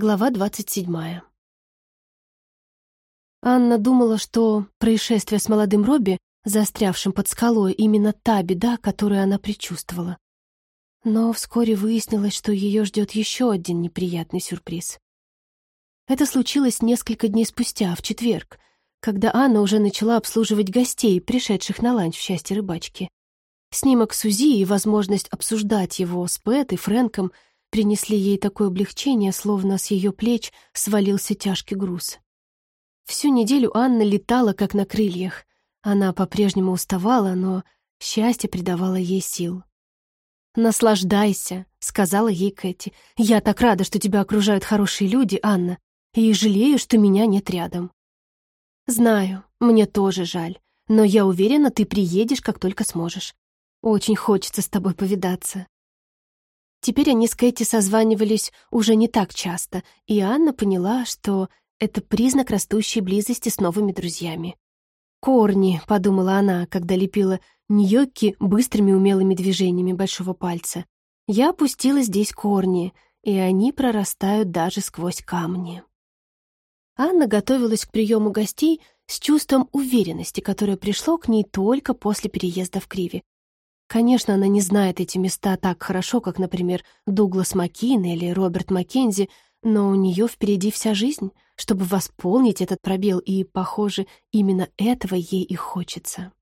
Глава двадцать седьмая. Анна думала, что происшествие с молодым Робби, застрявшим под скалой, именно та беда, которую она предчувствовала. Но вскоре выяснилось, что ее ждет еще один неприятный сюрприз. Это случилось несколько дней спустя, в четверг, когда Анна уже начала обслуживать гостей, пришедших на ланч в счастье рыбачки. Снимок Сузи и возможность обсуждать его с Пэт и Фрэнком принесли ей такое облегчение, словно с ее плеч свалился тяжкий груз. Всю неделю Анна летала, как на крыльях. Она по-прежнему уставала, но счастье придавало ей сил. «Наслаждайся», — сказала ей Кэти. «Я так рада, что тебя окружают хорошие люди, Анна, и жалею, что меня нет рядом». «Знаю, мне тоже жаль, но я уверена, ты приедешь, как только сможешь. Очень хочется с тобой повидаться». Теперь они с Кэти созванивались уже не так часто, и Анна поняла, что это признак растущей близости с новыми друзьями. «Корни», — подумала она, когда лепила ньокки быстрыми умелыми движениями большого пальца. «Я опустила здесь корни, и они прорастают даже сквозь камни». Анна готовилась к приему гостей с чувством уверенности, которое пришло к ней только после переезда в Криви. Конечно, она не знает эти места так хорошо, как, например, Дуглас Маккин или Роберт Маккензи, но у нее впереди вся жизнь, чтобы восполнить этот пробел, и, похоже, именно этого ей и хочется.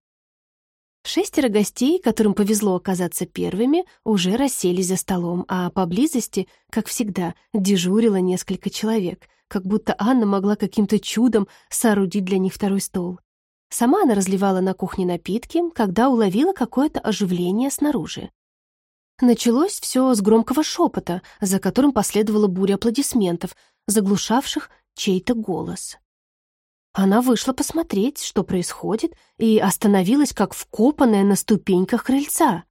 Шестеро гостей, которым повезло оказаться первыми, уже расселись за столом, а поблизости, как всегда, дежурило несколько человек, как будто Анна могла каким-то чудом соорудить для них второй стол. Сама она разливала на кухне напитки, когда уловила какое-то оживление снаружи. Началось все с громкого шепота, за которым последовала буря аплодисментов, заглушавших чей-то голос. Она вышла посмотреть, что происходит, и остановилась, как вкопанная на ступеньках крыльца.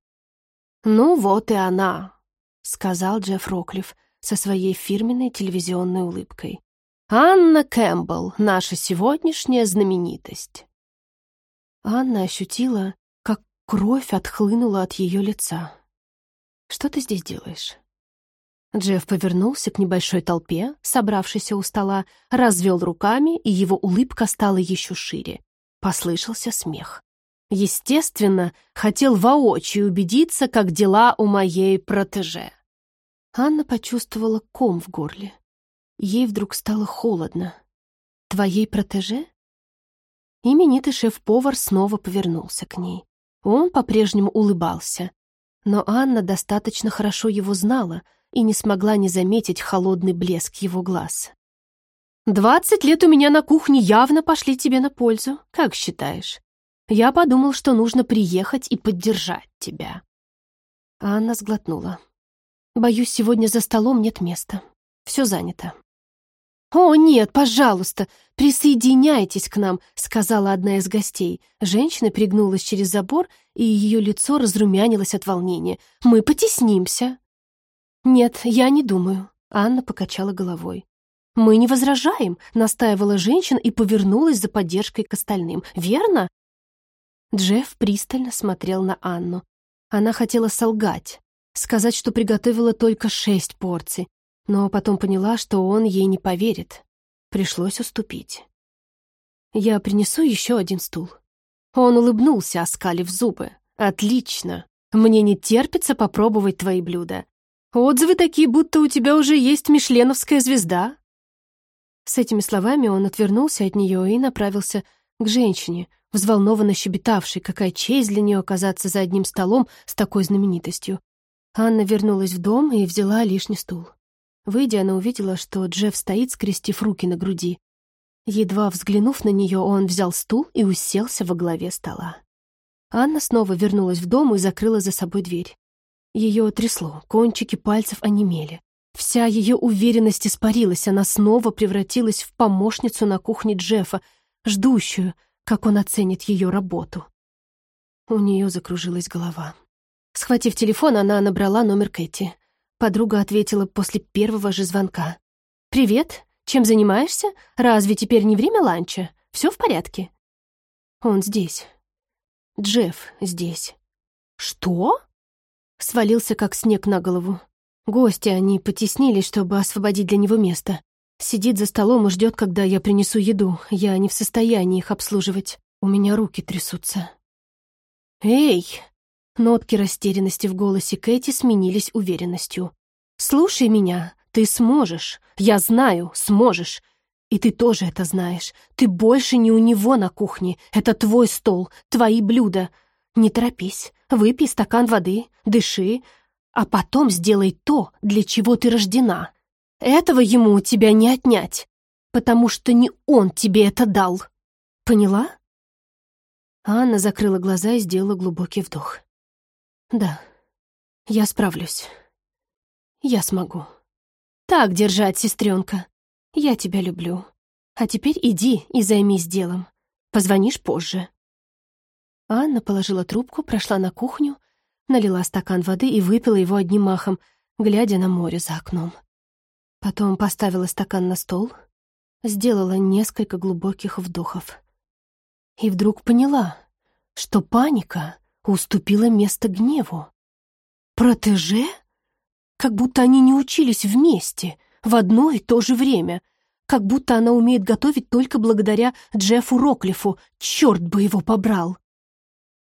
«Ну вот и она», — сказал Джефф Роклифф со своей фирменной телевизионной улыбкой. «Анна Кэмпбелл, наша сегодняшняя знаменитость». Анна ощутила, как кровь отхлынула от ее лица. «Что ты здесь делаешь?» Джефф повернулся к небольшой толпе, собравшейся у стола, развел руками, и его улыбка стала еще шире. Послышался смех. Естественно, хотел воочию убедиться, как дела у моей протеже. Анна почувствовала ком в горле. Ей вдруг стало холодно. «Твоей протеже?» Именитый шеф-повар снова повернулся к ней. Он по-прежнему улыбался. Но Анна достаточно хорошо его знала и не смогла не заметить холодный блеск его глаз. «Двадцать лет у меня на кухне явно пошли тебе на пользу, как считаешь? Я подумал, что нужно приехать и поддержать тебя». Анна сглотнула. «Боюсь, сегодня за столом нет места. Все занято». «О, нет, пожалуйста, присоединяйтесь к нам», — сказала одна из гостей. Женщина пригнулась через забор, и ее лицо разрумянилось от волнения. «Мы потеснимся». «Нет, я не думаю», — Анна покачала головой. «Мы не возражаем», — настаивала женщина и повернулась за поддержкой к остальным. «Верно?» Джефф пристально смотрел на Анну. Она хотела солгать, сказать, что приготовила только шесть порций, но потом поняла, что он ей не поверит. Пришлось уступить. «Я принесу еще один стул». Он улыбнулся, оскалив зубы. «Отлично. Мне не терпится попробовать твои блюда. Отзывы такие, будто у тебя уже есть мишленовская звезда». С этими словами он отвернулся от нее и направился к женщине, взволнованно щебетавшей, какая честь для нее оказаться за одним столом с такой знаменитостью. Анна вернулась в дом и взяла лишний стул. Выйдя, она увидела, что Джефф стоит, скрестив руки на груди. Едва взглянув на нее, он взял стул и уселся во главе стола. Анна снова вернулась в дом и закрыла за собой дверь. Ее трясло, кончики пальцев онемели. Вся ее уверенность испарилась, она снова превратилась в помощницу на кухне Джеффа, ждущую, как он оценит ее работу. У нее закружилась голова. Схватив телефон, она набрала номер Кэти. Подруга ответила после первого же звонка. «Привет. Чем занимаешься? Разве теперь не время ланча? Все в порядке?» «Он здесь. Джефф здесь». «Что?» Свалился, как снег на голову. Гости, они потеснились, чтобы освободить для него место. Сидит за столом и ждет, когда я принесу еду. Я не в состоянии их обслуживать. У меня руки трясутся. «Эй!» Нотки растерянности в голосе Кэти сменились уверенностью. «Слушай меня, ты сможешь. Я знаю, сможешь. И ты тоже это знаешь. Ты больше не у него на кухне. Это твой стол, твои блюда. Не торопись. Выпей стакан воды, дыши, а потом сделай то, для чего ты рождена. Этого ему у тебя не отнять, потому что не он тебе это дал. Поняла?» Анна закрыла глаза и сделала глубокий вдох. «Да, я справлюсь. Я смогу. Так держать, сестренка. Я тебя люблю. А теперь иди и займись делом. Позвонишь позже». Анна положила трубку, прошла на кухню, налила стакан воды и выпила его одним махом, глядя на море за окном. Потом поставила стакан на стол, сделала несколько глубоких вдохов. И вдруг поняла, что паника уступила место гневу. Протеже? Как будто они не учились вместе, в одно и то же время. Как будто она умеет готовить только благодаря Джеффу Роклифу. Черт бы его побрал!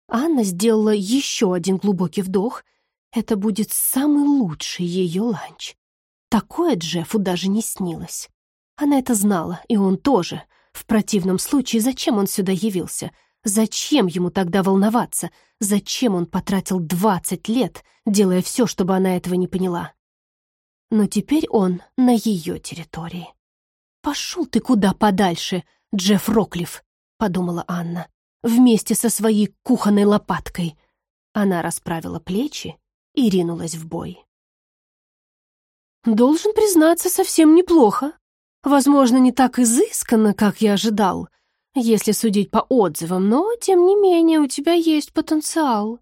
Анна сделала еще один глубокий вдох. Это будет самый лучший ее ланч. Такое Джеффу даже не снилось. Она это знала, и он тоже. В противном случае зачем он сюда явился? Зачем ему тогда волноваться? Зачем он потратил двадцать лет, делая все, чтобы она этого не поняла? Но теперь он на ее территории. «Пошел ты куда подальше, Джефф Роклифф», — подумала Анна, вместе со своей кухонной лопаткой. Она расправила плечи и ринулась в бой. «Должен признаться, совсем неплохо. Возможно, не так изысканно, как я ожидал, если судить по отзывам, но, тем не менее, у тебя есть потенциал».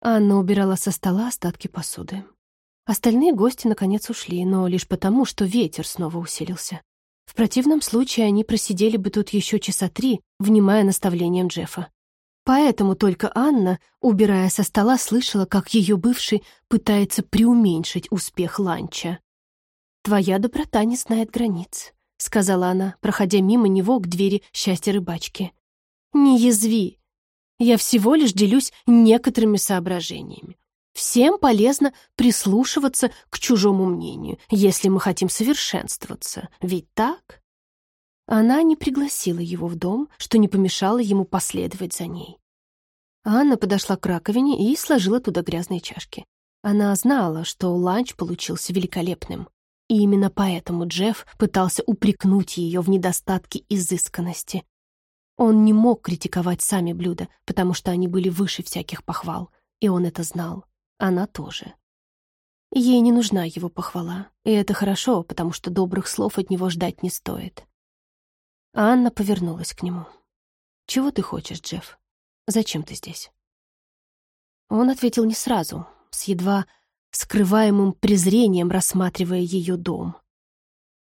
Анна убирала со стола остатки посуды. Остальные гости наконец ушли, но лишь потому, что ветер снова усилился. В противном случае они просидели бы тут еще часа три, внимая наставлениям Джеффа. Поэтому только Анна, убирая со стола, слышала, как ее бывший пытается преуменьшить успех ланча. «Твоя доброта не знает границ», — сказала она, проходя мимо него к двери счастья рыбачки. «Не язви. Я всего лишь делюсь некоторыми соображениями. Всем полезно прислушиваться к чужому мнению, если мы хотим совершенствоваться. Ведь так? Она не пригласила его в дом, что не помешало ему последовать за ней. Анна подошла к раковине и сложила туда грязные чашки. Она знала, что ланч получился великолепным. И именно поэтому Джефф пытался упрекнуть ее в недостатке изысканности. Он не мог критиковать сами блюда, потому что они были выше всяких похвал, и он это знал. Она тоже. Ей не нужна его похвала, и это хорошо, потому что добрых слов от него ждать не стоит. Анна повернулась к нему. «Чего ты хочешь, Джефф? Зачем ты здесь?» Он ответил не сразу, с едва скрываемым презрением рассматривая ее дом.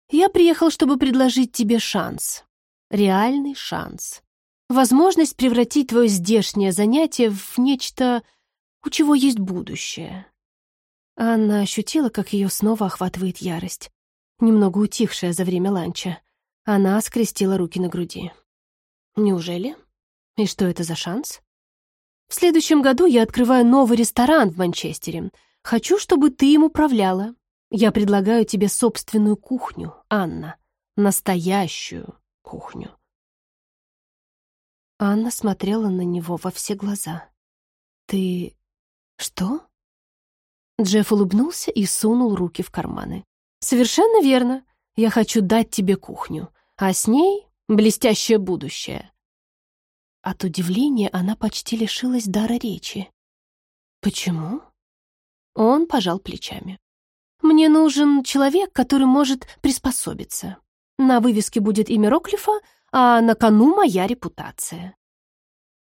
«Я приехал, чтобы предложить тебе шанс. Реальный шанс. Возможность превратить твое здешнее занятие в нечто у чего есть будущее. Анна ощутила, как ее снова охватывает ярость, немного утихшая за время ланча. Она скрестила руки на груди. «Неужели? И что это за шанс?» «В следующем году я открываю новый ресторан в Манчестере. Хочу, чтобы ты им управляла. Я предлагаю тебе собственную кухню, Анна. Настоящую кухню». Анна смотрела на него во все глаза. «Ты «Что?» Джефф улыбнулся и сунул руки в карманы. «Совершенно верно. Я хочу дать тебе кухню, а с ней блестящее будущее». От удивления она почти лишилась дара речи. «Почему?» Он пожал плечами. «Мне нужен человек, который может приспособиться. На вывеске будет имя Роклифа, а на кону моя репутация.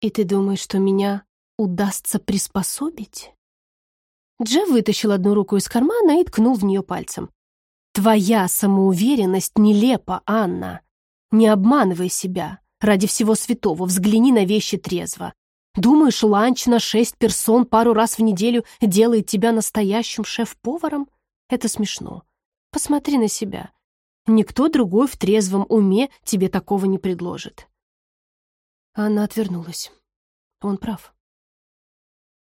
И ты думаешь, что меня удастся приспособить?» Джефф вытащил одну руку из кармана и ткнул в нее пальцем. «Твоя самоуверенность нелепа, Анна. Не обманывай себя. Ради всего святого взгляни на вещи трезво. Думаешь, ланч на шесть персон пару раз в неделю делает тебя настоящим шеф-поваром? Это смешно. Посмотри на себя. Никто другой в трезвом уме тебе такого не предложит. Она отвернулась. Он прав.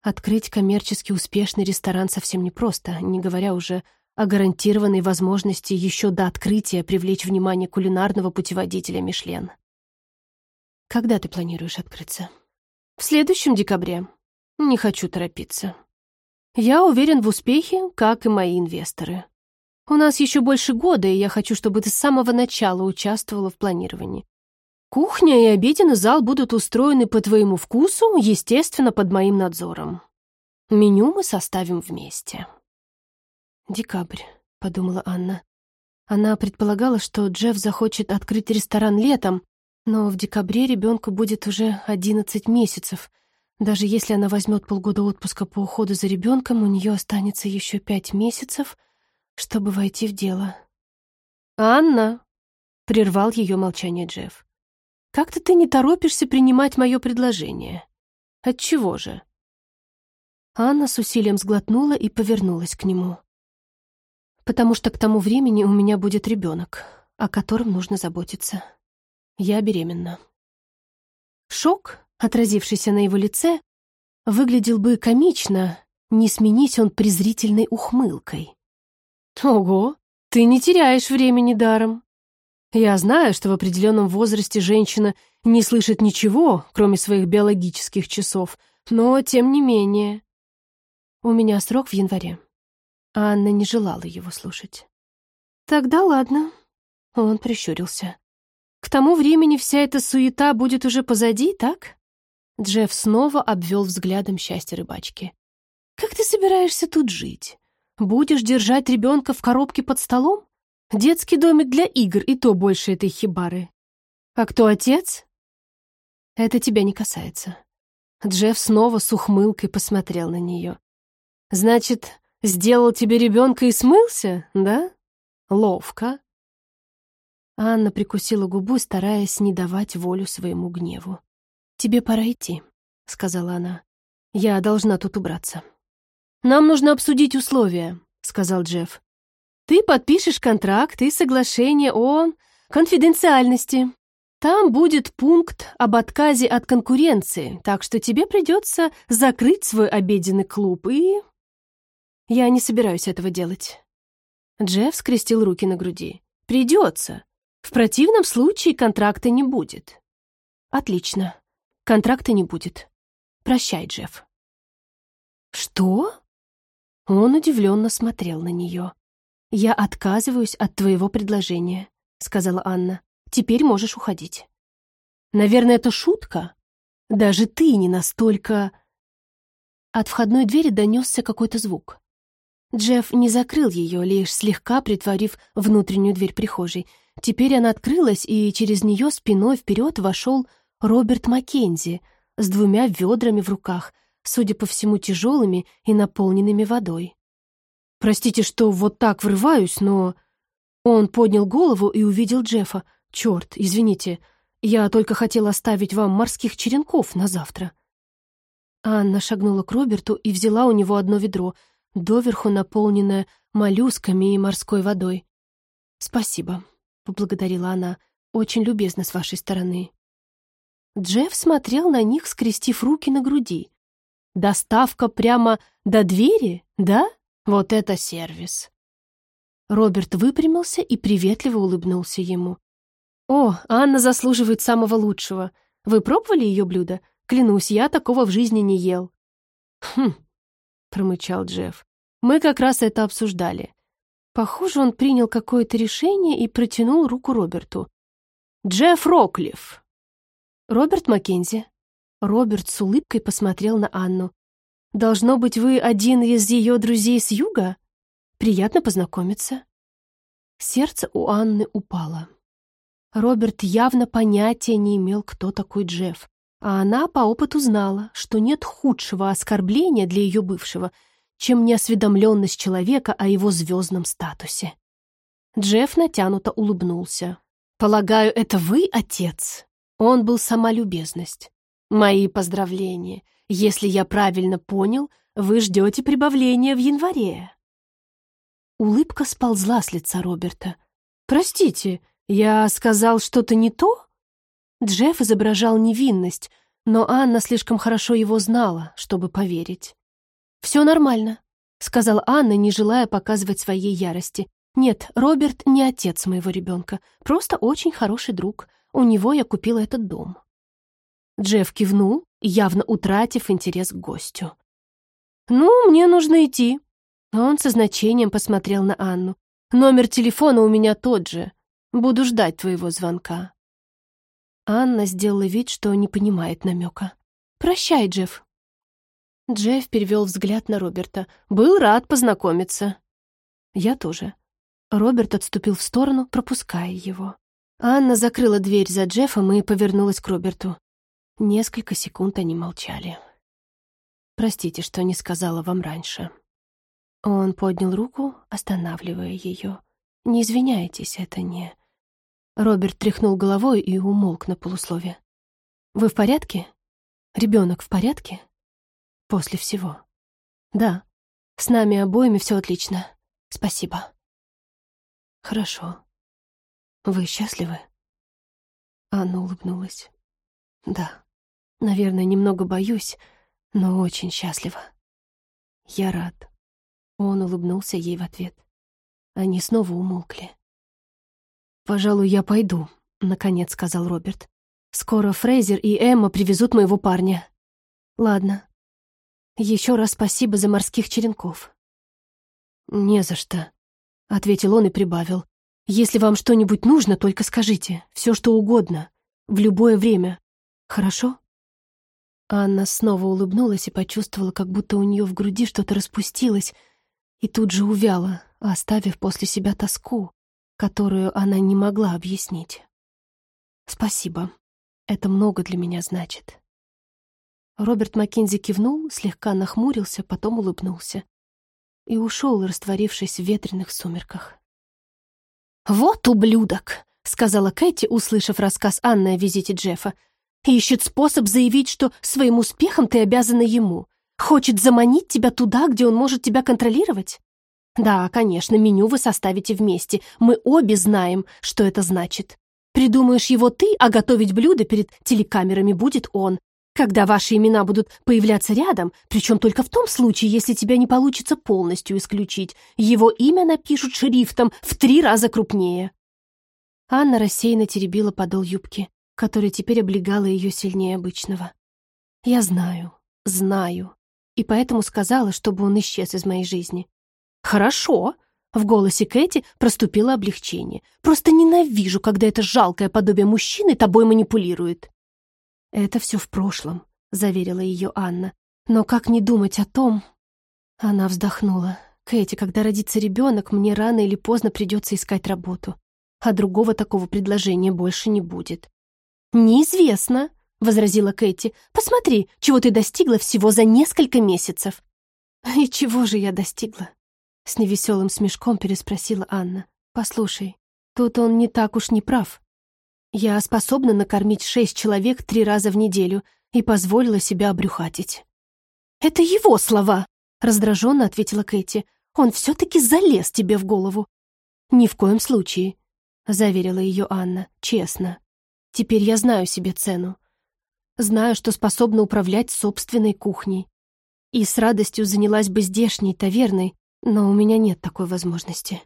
Открыть коммерчески успешный ресторан совсем непросто, не говоря уже о гарантированной возможности еще до открытия привлечь внимание кулинарного путеводителя Мишлен. Когда ты планируешь открыться? В следующем декабре. Не хочу торопиться. Я уверен в успехе, как и мои инвесторы. У нас еще больше года, и я хочу, чтобы ты с самого начала участвовала в планировании. Кухня и обеденный зал будут устроены по твоему вкусу, естественно, под моим надзором. Меню мы составим вместе. «Декабрь», — подумала Анна. Она предполагала, что Джефф захочет открыть ресторан летом, но в декабре ребенку будет уже 11 месяцев. Даже если она возьмет полгода отпуска по уходу за ребенком, у нее останется еще пять месяцев, чтобы войти в дело. «Анна!» — прервал ее молчание Джефф. «Как-то ты не торопишься принимать мое предложение. Отчего же?» Анна с усилием сглотнула и повернулась к нему потому что к тому времени у меня будет ребенок, о котором нужно заботиться. Я беременна. Шок, отразившийся на его лице, выглядел бы комично, не сменить он презрительной ухмылкой. «Ого, ты не теряешь времени даром. Я знаю, что в определенном возрасте женщина не слышит ничего, кроме своих биологических часов, но тем не менее. У меня срок в январе. Анна не желала его слушать. «Тогда ладно», — он прищурился. «К тому времени вся эта суета будет уже позади, так?» Джефф снова обвел взглядом счастье рыбачки. «Как ты собираешься тут жить? Будешь держать ребенка в коробке под столом? Детский домик для игр, и то больше этой хибары. А кто отец?» «Это тебя не касается». Джефф снова с ухмылкой посмотрел на нее. «Значит, Сделал тебе ребенка и смылся, да? Ловко. Анна прикусила губу, стараясь не давать волю своему гневу. «Тебе пора идти», — сказала она. «Я должна тут убраться». «Нам нужно обсудить условия», — сказал Джефф. «Ты подпишешь контракт и соглашение о конфиденциальности. Там будет пункт об отказе от конкуренции, так что тебе придется закрыть свой обеденный клуб и я не собираюсь этого делать. Джефф скрестил руки на груди. Придется. В противном случае контракта не будет. Отлично. Контракта не будет. Прощай, Джефф. Что? Он удивленно смотрел на нее. «Я отказываюсь от твоего предложения», — сказала Анна. «Теперь можешь уходить». «Наверное, это шутка? Даже ты не настолько...» От входной двери донесся какой-то звук. Джефф не закрыл ее, лишь слегка притворив внутреннюю дверь прихожей. Теперь она открылась, и через нее спиной вперед вошел Роберт Маккензи с двумя ведрами в руках, судя по всему, тяжелыми и наполненными водой. «Простите, что вот так врываюсь, но...» Он поднял голову и увидел Джеффа. «Черт, извините, я только хотел оставить вам морских черенков на завтра». Анна шагнула к Роберту и взяла у него одно ведро — доверху наполненная моллюсками и морской водой. «Спасибо», — поблагодарила она, — «очень любезно с вашей стороны». Джефф смотрел на них, скрестив руки на груди. «Доставка прямо до двери, да? Вот это сервис!» Роберт выпрямился и приветливо улыбнулся ему. «О, Анна заслуживает самого лучшего. Вы пробовали ее блюдо? Клянусь, я такого в жизни не ел». «Хм, — промычал Джефф. «Мы как раз это обсуждали. Похоже, он принял какое-то решение и протянул руку Роберту. «Джефф Роклифф!» «Роберт Маккензи». Роберт с улыбкой посмотрел на Анну. «Должно быть, вы один из ее друзей с юга? Приятно познакомиться». Сердце у Анны упало. Роберт явно понятия не имел, кто такой Джефф. А она по опыту знала, что нет худшего оскорбления для ее бывшего, чем неосведомленность человека о его звездном статусе. Джефф натянуто улыбнулся. «Полагаю, это вы, отец?» Он был сама любезность. Мои поздравления. Если я правильно понял, вы ждете прибавления в январе. Улыбка сползла с лица Роберта. «Простите, я сказал что-то не то?» Джефф изображал невинность, но Анна слишком хорошо его знала, чтобы поверить. «Все нормально», — сказала Анна, не желая показывать своей ярости. «Нет, Роберт не отец моего ребенка, просто очень хороший друг. У него я купила этот дом». Джефф кивнул, явно утратив интерес к гостю. «Ну, мне нужно идти». Он со значением посмотрел на Анну. «Номер телефона у меня тот же. Буду ждать твоего звонка». Анна сделала вид, что не понимает намека. «Прощай, Джефф». Джефф перевел взгляд на Роберта. «Был рад познакомиться». «Я тоже». Роберт отступил в сторону, пропуская его. Анна закрыла дверь за Джеффом и повернулась к Роберту. Несколько секунд они молчали. «Простите, что не сказала вам раньше». Он поднял руку, останавливая ее. «Не извиняйтесь, это не...» Роберт тряхнул головой и умолк на полуслове. «Вы в порядке? Ребенок в порядке?» «После всего». «Да. С нами обоими все отлично. Спасибо». «Хорошо. Вы счастливы?» Анна улыбнулась. «Да. Наверное, немного боюсь, но очень счастлива. Я рад». Он улыбнулся ей в ответ. Они снова умолкли. «Пожалуй, я пойду», — наконец сказал Роберт. «Скоро Фрейзер и Эмма привезут моего парня». «Ладно. Еще раз спасибо за морских черенков». «Не за что», — ответил он и прибавил. «Если вам что-нибудь нужно, только скажите. Все, что угодно. В любое время. Хорошо?» Анна снова улыбнулась и почувствовала, как будто у нее в груди что-то распустилось, и тут же увяла, оставив после себя тоску, которую она не могла объяснить. «Спасибо. Это много для меня значит». Роберт Маккензи кивнул, слегка нахмурился, потом улыбнулся и ушел, растворившись в ветреных сумерках. «Вот ублюдок!» — сказала Кэти, услышав рассказ Анны о визите Джеффа. «Ищет способ заявить, что своим успехом ты обязана ему. Хочет заманить тебя туда, где он может тебя контролировать? Да, конечно, меню вы составите вместе. Мы обе знаем, что это значит. Придумаешь его ты, а готовить блюдо перед телекамерами будет он. Когда ваши имена будут появляться рядом, причем только в том случае, если тебя не получится полностью исключить, его имя напишут шрифтом в три раза крупнее. Анна рассеянно теребила подол юбки, который теперь облегала ее сильнее обычного. «Я знаю, знаю, и поэтому сказала, чтобы он исчез из моей жизни. «Хорошо», — в голосе Кэти проступило облегчение. «Просто ненавижу, когда это жалкое подобие мужчины тобой манипулирует». «Это все в прошлом», — заверила ее Анна. «Но как не думать о том...» Она вздохнула. «Кэти, когда родится ребенок, мне рано или поздно придется искать работу. А другого такого предложения больше не будет». «Неизвестно», — возразила Кэти. «Посмотри, чего ты достигла всего за несколько месяцев». «И чего же я достигла?» С невеселым смешком переспросила Анна. «Послушай, тут он не так уж не прав. Я способна накормить шесть человек три раза в неделю и позволила себя обрюхатить». «Это его слова!» — раздраженно ответила Кэти. «Он все-таки залез тебе в голову». «Ни в коем случае», — заверила ее Анна, честно. «Теперь я знаю себе цену. Знаю, что способна управлять собственной кухней. И с радостью занялась бы здешней таверной, но у меня нет такой возможности.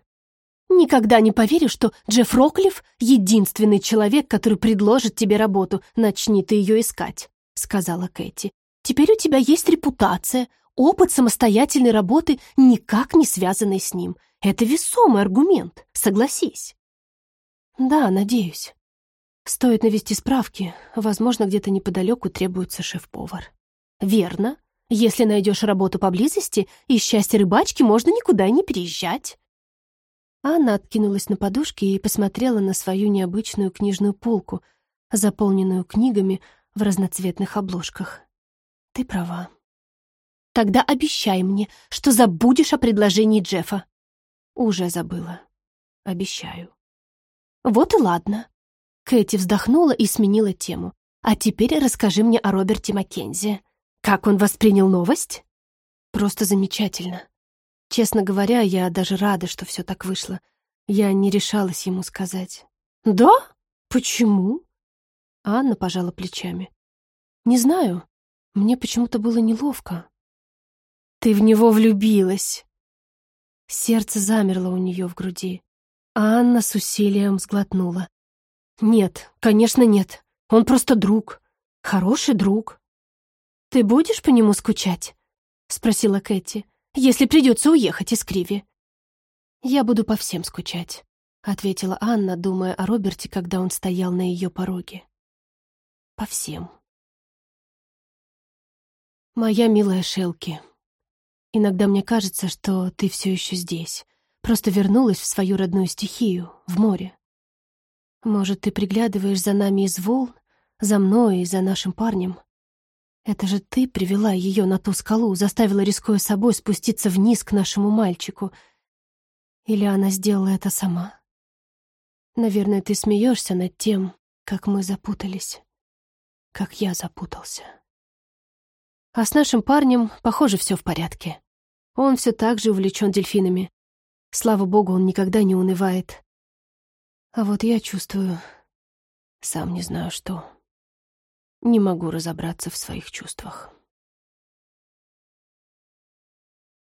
Никогда не поверю, что Джефф Роклифф — единственный человек, который предложит тебе работу. Начни ты ее искать», — сказала Кэти. «Теперь у тебя есть репутация, опыт самостоятельной работы, никак не связанный с ним. Это весомый аргумент, согласись». «Да, надеюсь. Стоит навести справки. Возможно, где-то неподалеку требуется шеф-повар». «Верно. Если найдешь работу поблизости, из счастья рыбачки можно никуда не переезжать». Анна откинулась на подушке и посмотрела на свою необычную книжную полку, заполненную книгами в разноцветных обложках. «Ты права». «Тогда обещай мне, что забудешь о предложении Джеффа». «Уже забыла. Обещаю». «Вот и ладно». Кэти вздохнула и сменила тему. А теперь расскажи мне о Роберте Маккензи. Как он воспринял новость? Просто замечательно. Честно говоря, я даже рада, что все так вышло. Я не решалась ему сказать. «Да? Почему?» Анна пожала плечами. «Не знаю. Мне почему-то было неловко». «Ты в него влюбилась!» Сердце замерло у нее в груди. Анна с усилием сглотнула. «Нет, конечно, нет. Он просто друг. Хороший друг». «Ты будешь по нему скучать?» — спросила Кэти. «Если придется уехать из Криви». «Я буду по всем скучать», — ответила Анна, думая о Роберте, когда он стоял на ее пороге. «По всем». «Моя милая Шелки, иногда мне кажется, что ты все еще здесь, просто вернулась в свою родную стихию, в море. Может, ты приглядываешь за нами из волн, за мной и за нашим парнем? Это же ты привела ее на ту скалу, заставила, рискуя собой, спуститься вниз к нашему мальчику — или она сделала это сама? Наверное, ты смеешься над тем, как мы запутались. Как я запутался. А с нашим парнем, похоже, все в порядке. Он все так же увлечен дельфинами. Слава богу, он никогда не унывает. А вот я чувствую... Сам не знаю что. Не могу разобраться в своих чувствах.